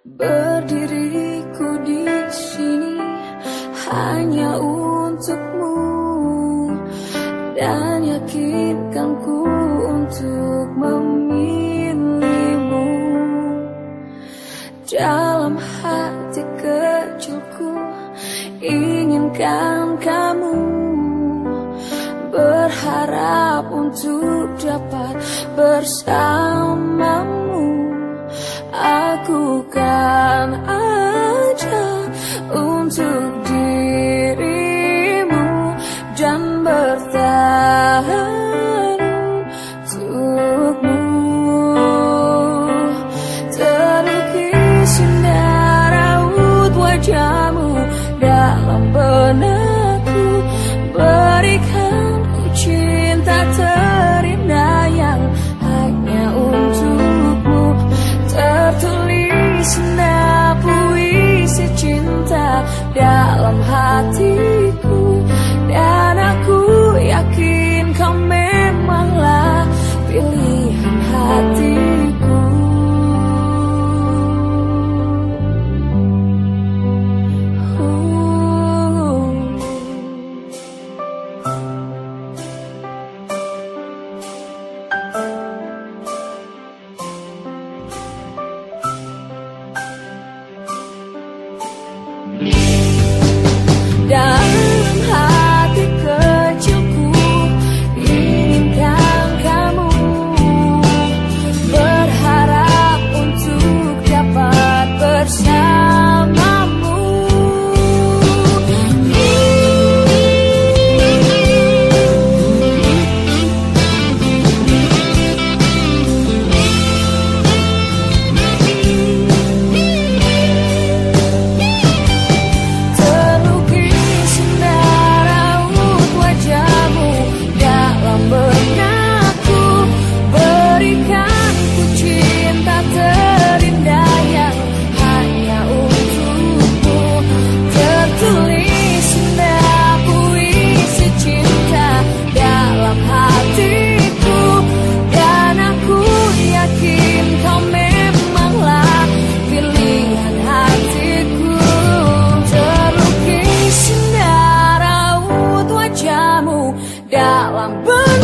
Berdiriku di sini hanya untukmu dan yakinkanku untuk memilihmu. Dalam hati kecilku inginkan kamu berharap untuk dapat bersamamu lakukan aja untuk dirimu dan bertahan. dalam hati. dalam benang